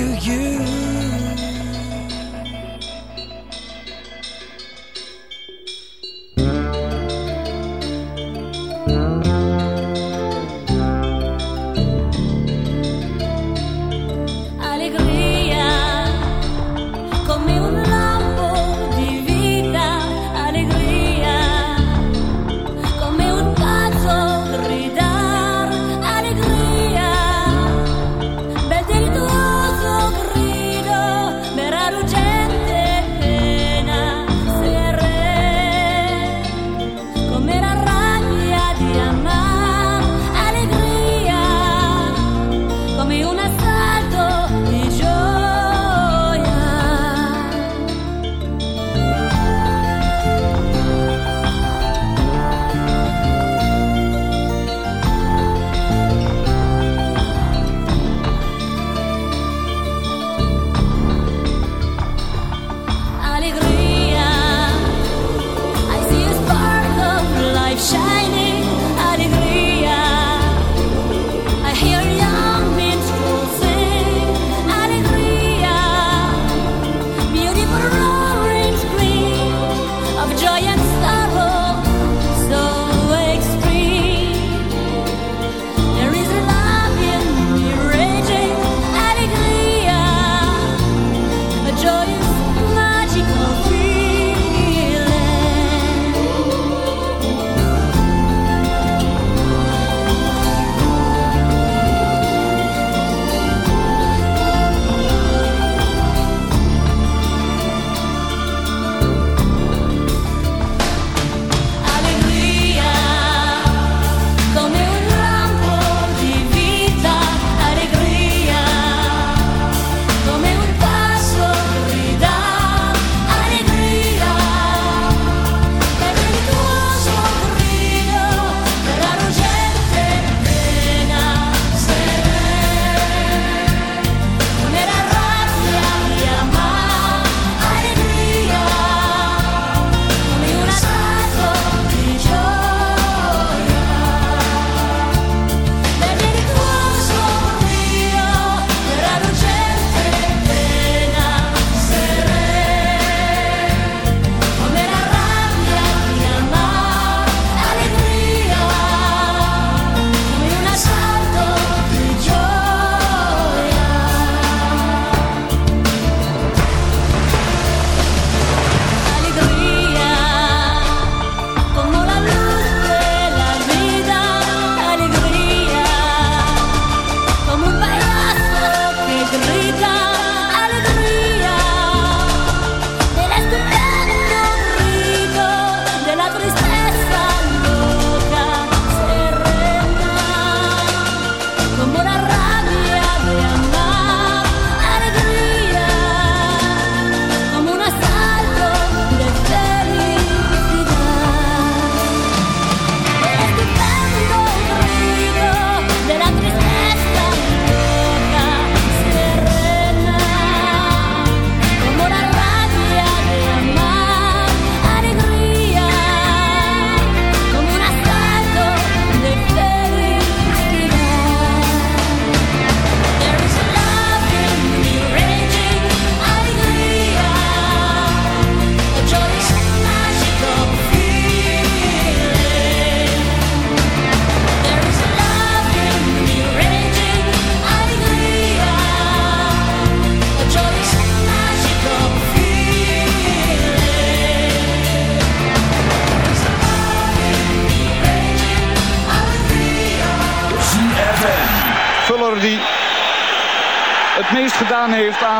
to you.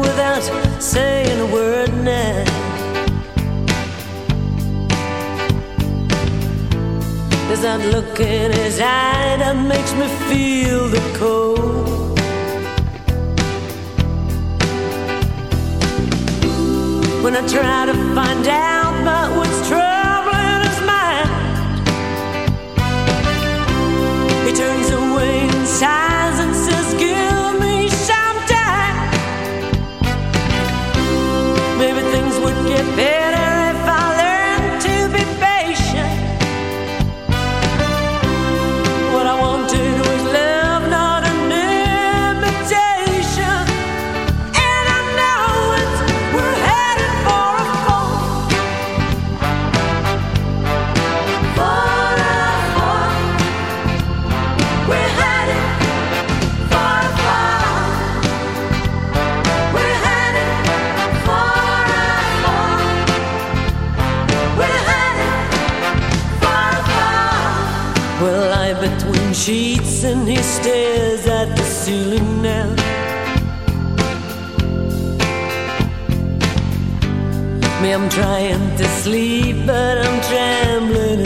Without saying a word now. There's that look in his eye that makes me feel the cold. When I try to find out about what's troubling his mind, he turns away and trying to sleep, but I'm trembling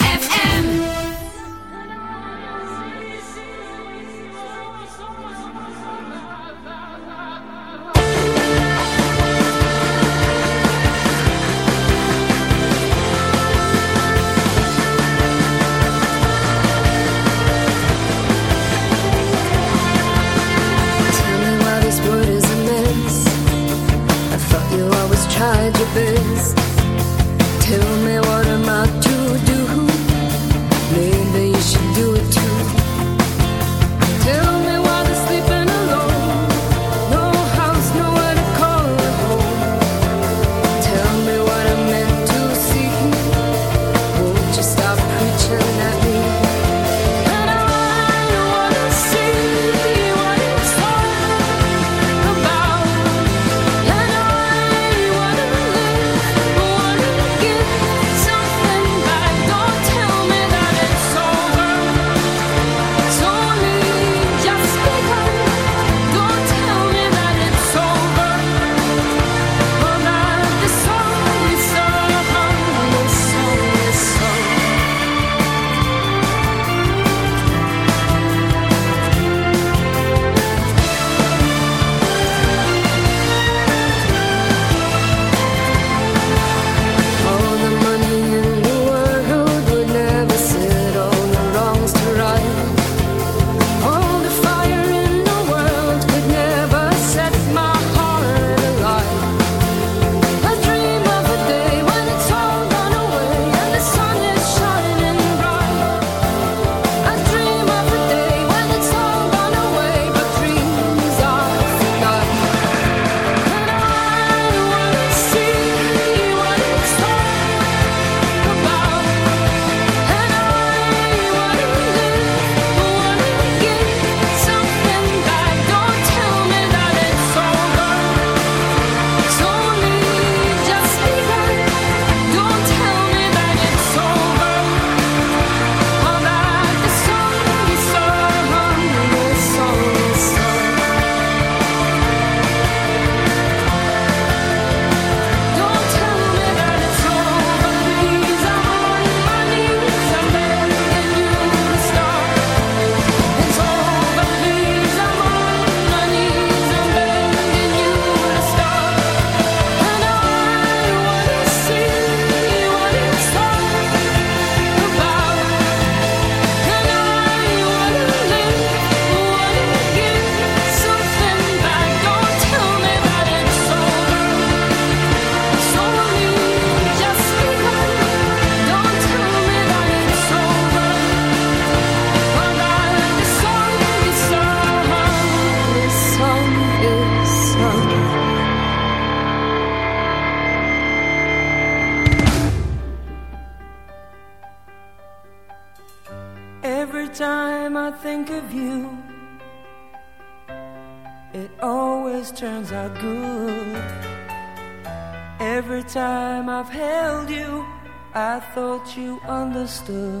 Still.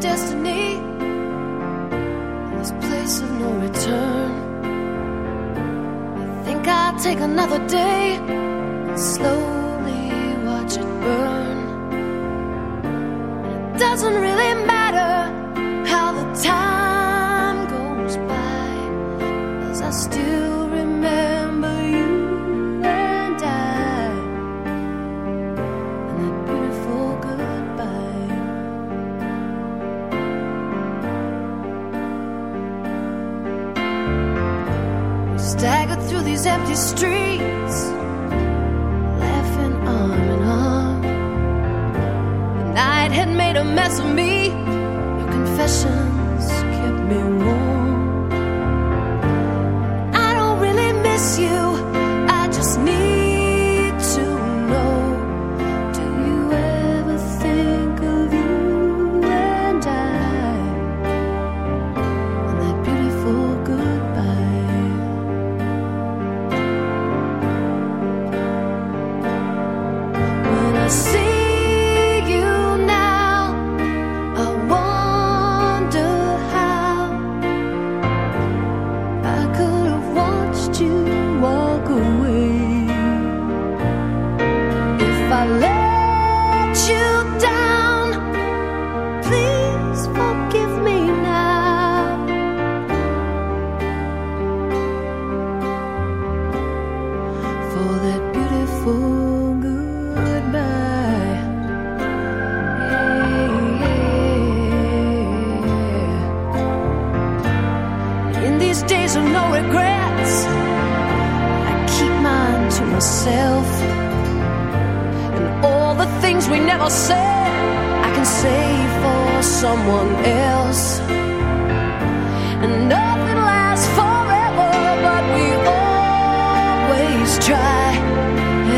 Destiny in this place of no return. I think I'll take another day and slowly For that beautiful goodbye. In these days of no regrets, I keep mine to myself. And all the things we never said, I can say for someone else. And nothing try.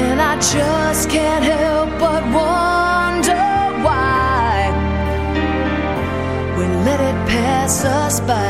And I just can't help but wonder why we let it pass us by.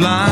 Blind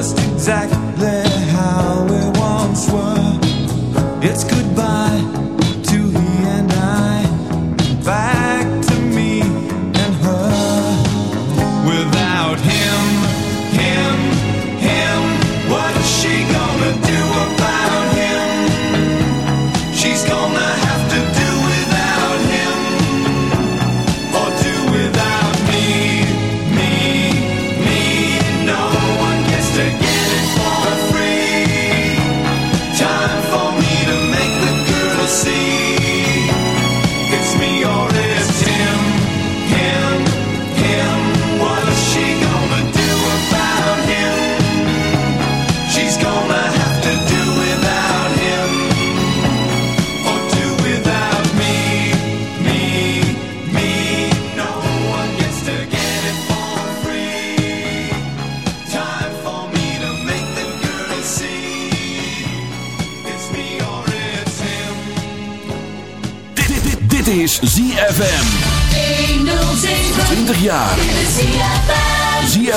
just exactly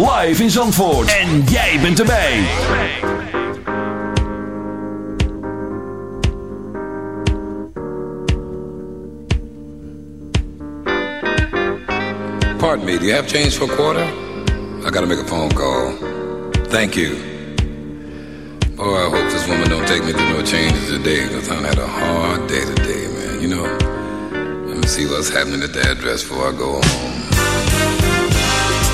live in Zandvoort. En jij bent erbij. Pardon me, do you have change for a quarter? I gotta make a phone call. Thank you. Oh, I hope this woman don't take me through no changes today, because I've had a hard day today, man. You know, let me see what's happening at the address before I go home.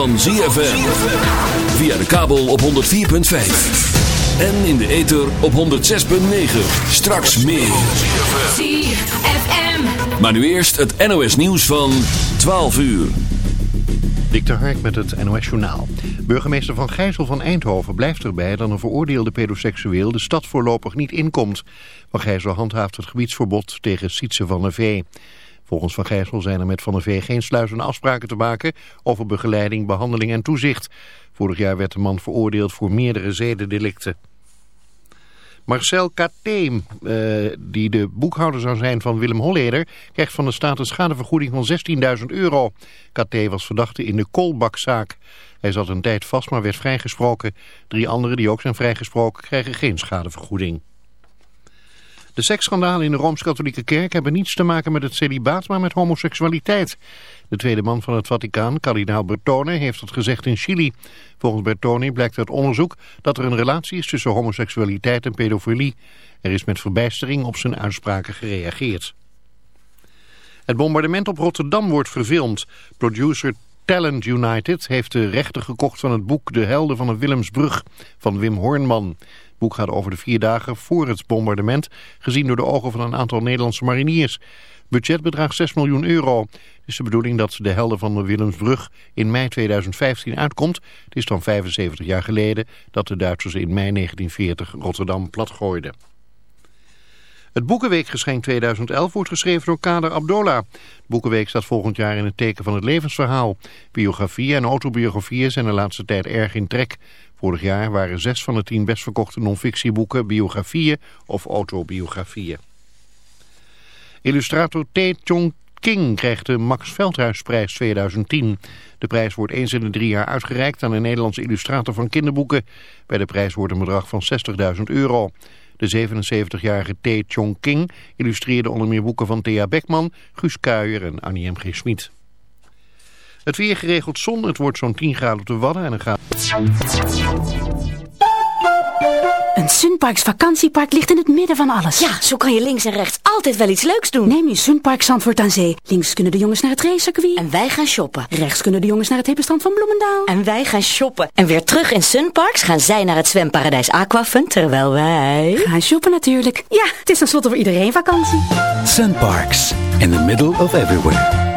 Van ZFM. Via de kabel op 104.5. En in de ether op 106.9. Straks meer. ZFM. Maar nu eerst het NOS nieuws van 12 uur. Dik de Hark met het NOS Journaal. Burgemeester Van Gijzel van Eindhoven blijft erbij dat een veroordeelde pedoseksueel de stad voorlopig niet inkomt. Van Gijzel handhaaft het gebiedsverbod tegen Sietse van der Vee. Volgens Van Gijzel zijn er met Van der Vee geen sluitende afspraken te maken over begeleiding, behandeling en toezicht. Vorig jaar werd de man veroordeeld voor meerdere zedendelicten. Marcel Kateem, eh, die de boekhouder zou zijn van Willem Holleder, krijgt van de staat een schadevergoeding van 16.000 euro. Katé was verdachte in de koolbakzaak. Hij zat een tijd vast, maar werd vrijgesproken. Drie anderen die ook zijn vrijgesproken krijgen geen schadevergoeding. De seksschandalen in de Rooms-Katholieke Kerk hebben niets te maken met het celibaat, maar met homoseksualiteit. De tweede man van het Vaticaan, kardinaal Bertone, heeft dat gezegd in Chili. Volgens Bertone blijkt uit onderzoek dat er een relatie is tussen homoseksualiteit en pedofilie. Er is met verbijstering op zijn uitspraken gereageerd. Het bombardement op Rotterdam wordt verfilmd. Producer Talent United heeft de rechten gekocht van het boek De Helden van de Willemsbrug van Wim Hornman. Boek gaat over de vier dagen voor het bombardement, gezien door de ogen van een aantal Nederlandse mariniers. Budget bedraagt 6 miljoen euro. Het is de bedoeling dat De Helden van de Willemsbrug in mei 2015 uitkomt. Het is dan 75 jaar geleden dat de Duitsers in mei 1940 Rotterdam platgooiden. Het Boekenweekgeschenk 2011 wordt geschreven door Kader Abdola. Boekenweek staat volgend jaar in het teken van het levensverhaal. Biografieën en autobiografieën zijn de laatste tijd erg in trek. Vorig jaar waren zes van de tien best verkochte non-fictieboeken biografieën of autobiografieën. Illustrator T. Chong King krijgt de Max Veldhuisprijs 2010. De prijs wordt eens in de drie jaar uitgereikt aan een Nederlandse illustrator van kinderboeken. Bij de prijs wordt een bedrag van 60.000 euro. De 77-jarige T. Chong King illustreerde onder meer boeken van Thea Beckman, Guus Kuijer en Annie M. G. Schmid. Het weer geregeld zon, het wordt zo'n 10 graden op de Wadden en een graad... Een Sunparks vakantiepark ligt in het midden van alles. Ja, zo kan je links en rechts altijd wel iets leuks doen. Neem je Sunpark Zandvoort aan Zee. Links kunnen de jongens naar het racecircuit. En wij gaan shoppen. Rechts kunnen de jongens naar het hippenstrand van Bloemendaal. En wij gaan shoppen. En weer terug in Sunparks gaan zij naar het zwemparadijs Aquafun, terwijl wij... Gaan shoppen natuurlijk. Ja, het is tenslotte voor iedereen vakantie. Sunparks, in the middle of everywhere.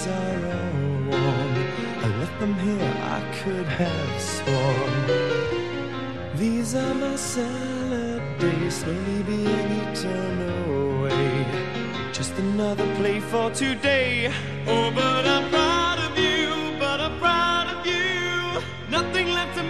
days are all warm. I left them here, I could have sworn. These are my salad days, slowly being eaten away. Just another play for today. Oh, but I'm proud of you, but I'm proud of you. Nothing left to me.